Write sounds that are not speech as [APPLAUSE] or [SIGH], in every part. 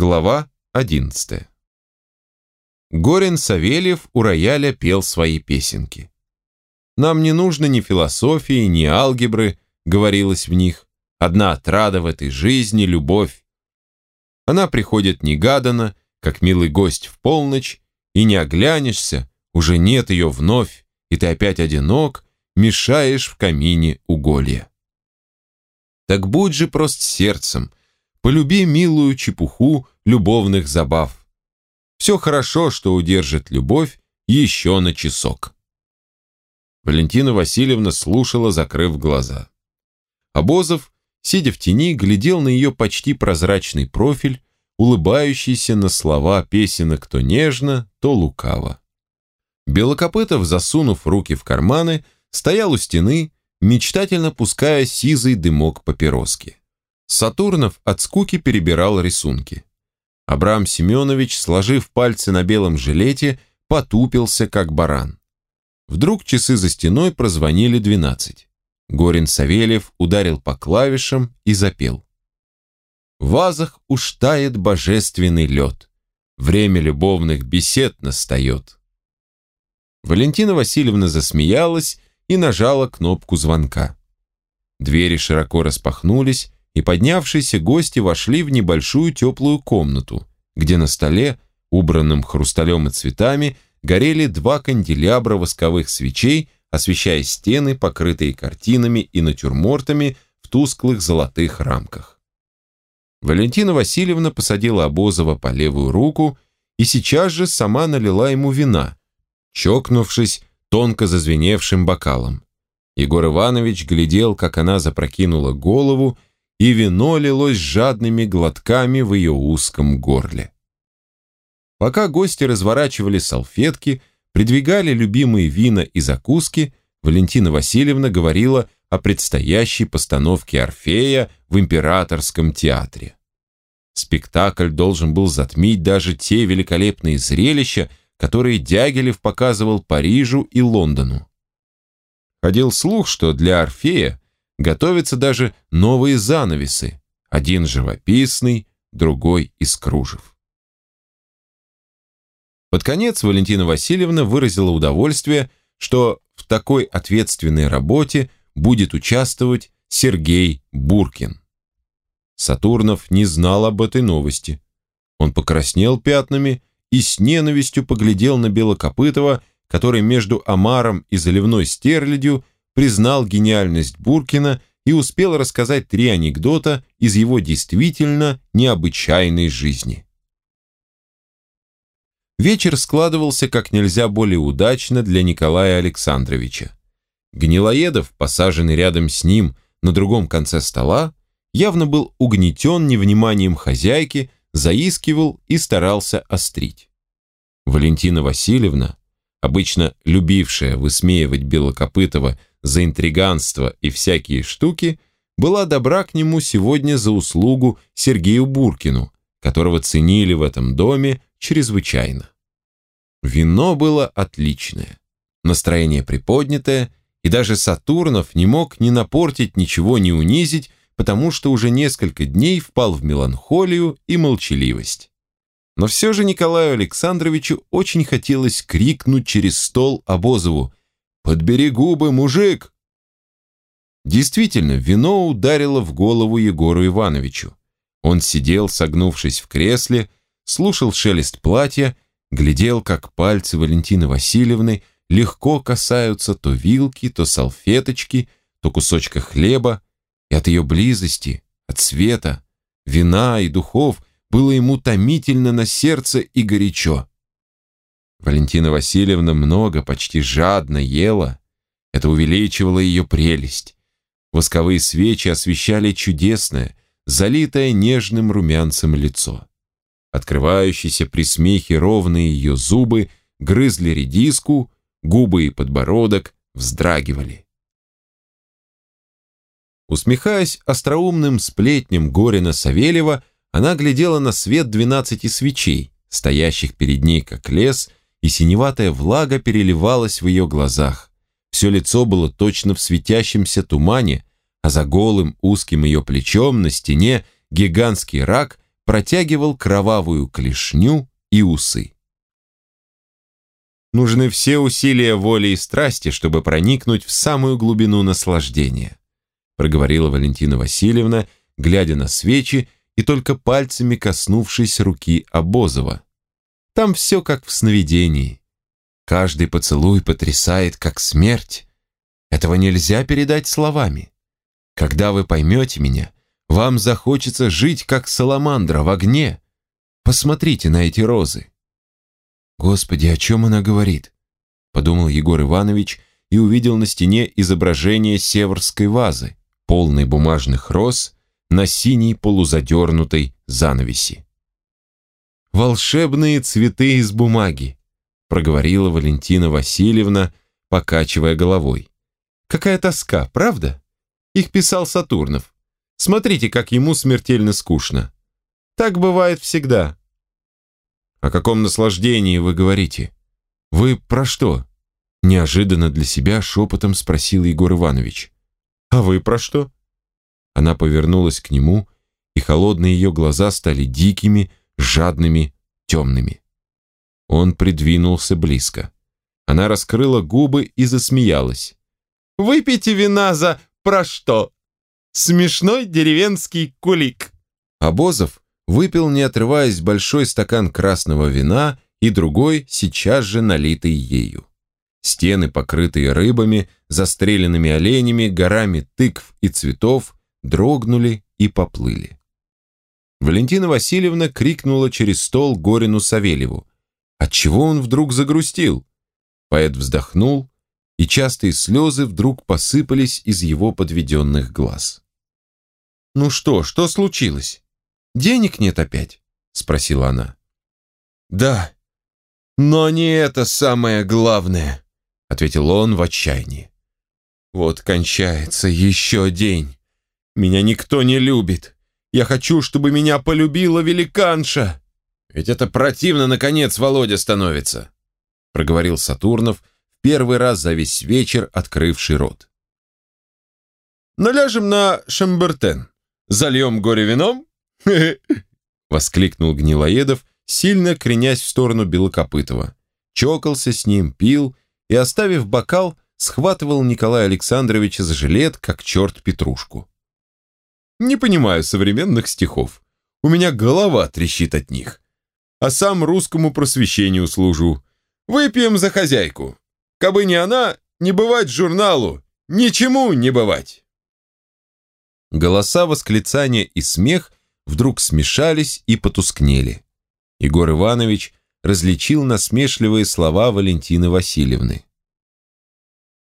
Глава 11 Горин Савельев у рояля пел свои песенки. «Нам не нужно ни философии, ни алгебры», — говорилось в них. «Одна отрада в этой жизни — любовь. Она приходит негаданно, как милый гость в полночь, и не оглянешься, уже нет ее вновь, и ты опять одинок, мешаешь в камине уголья. Так будь же прост сердцем, полюби милую чепуху любовных забав. Все хорошо, что удержит любовь еще на часок. Валентина Васильевна слушала, закрыв глаза. Обозов, сидя в тени, глядел на ее почти прозрачный профиль, улыбающийся на слова песенок то нежно, то лукаво. Белокопытов, засунув руки в карманы, стоял у стены, мечтательно пуская сизый дымок папироски. Сатурнов от скуки перебирал рисунки. Абрам Семенович, сложив пальцы на белом жилете, потупился, как баран. Вдруг часы за стеной прозвонили двенадцать. Горин Савельев ударил по клавишам и запел. В вазах уж тает божественный лед. Время любовных бесед настает. Валентина Васильевна засмеялась и нажала кнопку звонка. Двери широко распахнулись, и поднявшиеся гости вошли в небольшую теплую комнату, где на столе, убранном хрусталем и цветами, горели два канделябра восковых свечей, освещая стены, покрытые картинами и натюрмортами в тусклых золотых рамках. Валентина Васильевна посадила Обозова по левую руку и сейчас же сама налила ему вина, чокнувшись тонко зазвеневшим бокалом. Егор Иванович глядел, как она запрокинула голову, и вино лилось жадными глотками в ее узком горле. Пока гости разворачивали салфетки, придвигали любимые вина и закуски, Валентина Васильевна говорила о предстоящей постановке Орфея в Императорском театре. Спектакль должен был затмить даже те великолепные зрелища, которые Дягилев показывал Парижу и Лондону. Ходил слух, что для Орфея готовятся даже новые занавесы, один живописный, другой из кружев. Под конец Валентина Васильевна выразила удовольствие, что в такой ответственной работе будет участвовать Сергей Буркин. Сатурнов не знал об этой новости. Он покраснел пятнами и с ненавистью поглядел на Белокопытова, который между омаром и заливной стерлядью признал гениальность Буркина и успел рассказать три анекдота из его действительно необычайной жизни. Вечер складывался как нельзя более удачно для Николая Александровича. Гнилоедов, посаженный рядом с ним на другом конце стола, явно был угнетен невниманием хозяйки, заискивал и старался острить. Валентина Васильевна, обычно любившая высмеивать Белокопытова за интриганство и всякие штуки, была добра к нему сегодня за услугу Сергею Буркину, которого ценили в этом доме чрезвычайно. Вино было отличное, настроение приподнятое, и даже Сатурнов не мог ни напортить ничего, ни унизить, потому что уже несколько дней впал в меланхолию и молчаливость. Но все же Николаю Александровичу очень хотелось крикнуть через стол Обозову «Подбери губы, мужик!». Действительно, вино ударило в голову Егору Ивановичу. Он сидел, согнувшись в кресле, слушал шелест платья, глядел, как пальцы Валентины Васильевны легко касаются то вилки, то салфеточки, то кусочка хлеба, и от ее близости, от света, вина и духов было ему томительно на сердце и горячо. Валентина Васильевна много, почти жадно ела. Это увеличивало ее прелесть. Восковые свечи освещали чудесное, залитое нежным румянцем лицо. Открывающиеся при смехе ровные ее зубы грызли редиску, губы и подбородок вздрагивали. Усмехаясь остроумным сплетнем Горина Савельева, она глядела на свет двенадцати свечей, стоящих перед ней как лес, и синеватая влага переливалась в ее глазах. Все лицо было точно в светящемся тумане, а за голым узким ее плечом на стене гигантский рак протягивал кровавую клешню и усы. Нужны все усилия воли и страсти, чтобы проникнуть в самую глубину наслаждения, проговорила Валентина Васильевна, глядя на свечи и только пальцами коснувшись руки Обозова. Там все как в сновидении. Каждый поцелуй потрясает, как смерть. Этого нельзя передать словами. Когда вы поймете меня, вам захочется жить, как саламандра в огне. Посмотрите на эти розы. Господи, о чем она говорит? Подумал Егор Иванович и увидел на стене изображение северской вазы, полной бумажных роз на синей полузадернутой занавеси. «Волшебные цветы из бумаги», проговорила Валентина Васильевна, покачивая головой. «Какая тоска, правда? Их писал Сатурнов. Смотрите, как ему смертельно скучно. Так бывает всегда. О каком наслаждении вы говорите? Вы про что? Неожиданно для себя шепотом спросил Егор Иванович. А вы про что? Она повернулась к нему, и холодные ее глаза стали дикими, жадными, темными. Он придвинулся близко. Она раскрыла губы и засмеялась. «Выпейте вина за про что? Смешной деревенский кулик». Обозов выпил, не отрываясь, большой стакан красного вина и другой, сейчас же налитый ею. Стены, покрытые рыбами, застреленными оленями, горами тыкв и цветов, дрогнули и поплыли. Валентина Васильевна крикнула через стол Горину Савельеву. Отчего он вдруг загрустил? Поэт вздохнул, и частые слезы вдруг посыпались из его подведенных глаз. «Ну что, что случилось?» Денег нет опять?» — спросила она. «Да, но не это самое главное», — ответил он в отчаянии. «Вот кончается еще день. Меня никто не любит. Я хочу, чтобы меня полюбила великанша. Ведь это противно, наконец, Володя становится», — проговорил Сатурнов, в первый раз за весь вечер открывший рот. «Наляжем на шамбертен, зальем горе вином [LAUGHS] Воскликнул Гнилоедов, сильно кренясь в сторону Белокопытова. Чокался с ним, пил и, оставив бокал, схватывал Николая Александровича за жилет, как черт петрушку. «Не понимаю современных стихов. У меня голова трещит от них. А сам русскому просвещению служу. Выпьем за хозяйку. Кабы не она, не бывать журналу, ничему не бывать». Голоса, восклицания и смех вдруг смешались и потускнели. Егор Иванович различил насмешливые слова Валентины Васильевны.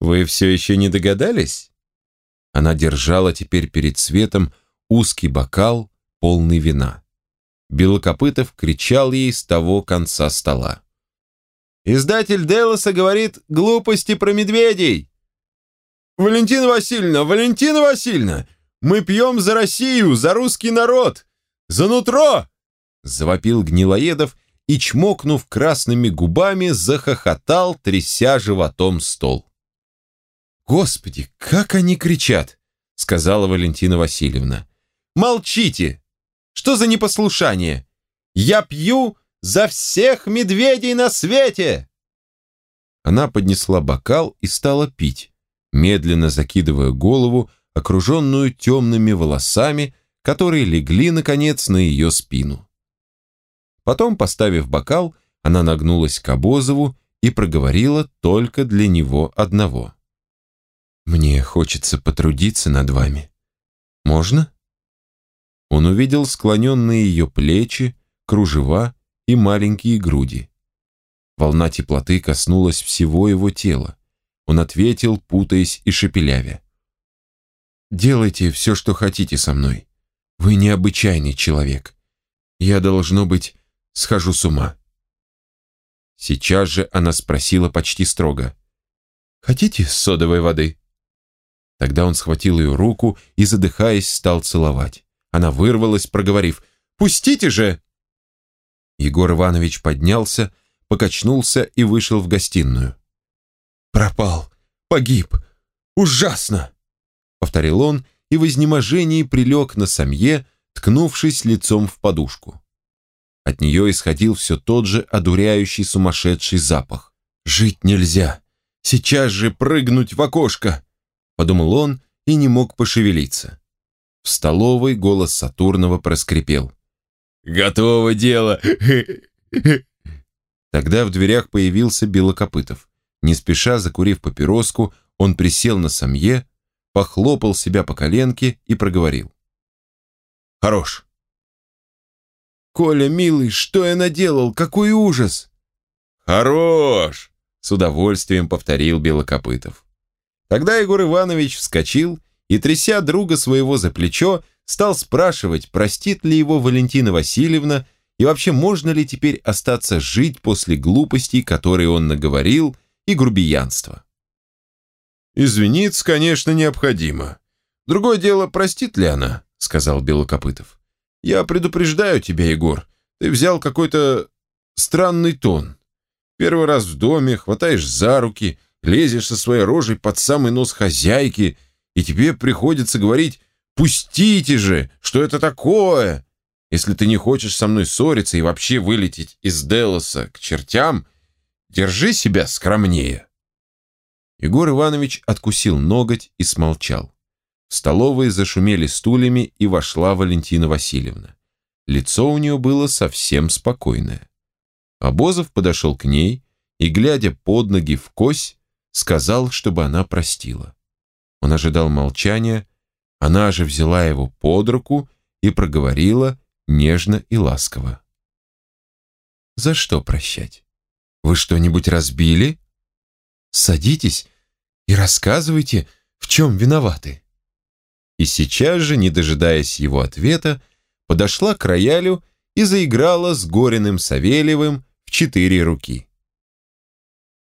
«Вы все еще не догадались?» Она держала теперь перед светом узкий бокал, полный вина. Белокопытов кричал ей с того конца стола. «Издатель Делоса говорит глупости про медведей!» «Валентина Васильевна! Валентина Васильевна! Мы пьем за Россию, за русский народ! За нутро!» Завопил Гнилоедов и, чмокнув красными губами, захохотал, тряся животом стол. «Господи, как они кричат!» — сказала Валентина Васильевна. «Молчите! Что за непослушание? Я пью за всех медведей на свете!» Она поднесла бокал и стала пить, медленно закидывая голову окруженную темными волосами, которые легли, наконец, на ее спину. Потом, поставив бокал, она нагнулась к Обозову и проговорила только для него одного. «Мне хочется потрудиться над вами. Можно?» Он увидел склоненные ее плечи, кружева и маленькие груди. Волна теплоты коснулась всего его тела. Он ответил, путаясь и шепелявя. Делайте все, что хотите со мной. Вы необычайный человек. Я, должно быть, схожу с ума». Сейчас же она спросила почти строго. «Хотите содовой воды?» Тогда он схватил ее руку и, задыхаясь, стал целовать. Она вырвалась, проговорив «Пустите же!» Егор Иванович поднялся, покачнулся и вышел в гостиную. «Пропал! Погиб! Ужасно!» повторил он и в изнеможении прилег на самье, ткнувшись лицом в подушку. От нее исходил все тот же одуряющий сумасшедший запах. «Жить нельзя! Сейчас же прыгнуть в окошко!» Подумал он и не мог пошевелиться. В столовой голос Сатурнова проскрипел. «Готово дело!» [LAUGHS] Тогда в дверях появился Белокопытов. Не спеша закурив папироску, он присел на самье, похлопал себя по коленке и проговорил. «Хорош!» «Коля, милый, что я наделал? Какой ужас!» «Хорош!» — с удовольствием повторил Белокопытов. Тогда Егор Иванович вскочил и, тряся друга своего за плечо, стал спрашивать, простит ли его Валентина Васильевна и вообще можно ли теперь остаться жить после глупостей, которые он наговорил, и грубиянства. «Извиниться, конечно, необходимо. Другое дело, простит ли она?» — сказал Белокопытов. «Я предупреждаю тебя, Егор, ты взял какой-то странный тон. Первый раз в доме, хватаешь за руки, лезешь со своей рожей под самый нос хозяйки, и тебе приходится говорить «Пустите же! Что это такое?» Если ты не хочешь со мной ссориться и вообще вылететь из Делоса к чертям, держи себя скромнее». Егор Иванович откусил ноготь и смолчал. В столовой зашумели стульями, и вошла Валентина Васильевна. Лицо у нее было совсем спокойное. Обозов подошел к ней и, глядя под ноги в кось, сказал, чтобы она простила. Он ожидал молчания, она же взяла его под руку и проговорила, нежно и ласково. «За что прощать? Вы что-нибудь разбили? Садитесь и рассказывайте, в чем виноваты». И сейчас же, не дожидаясь его ответа, подошла к роялю и заиграла с Гориным Савельевым в четыре руки.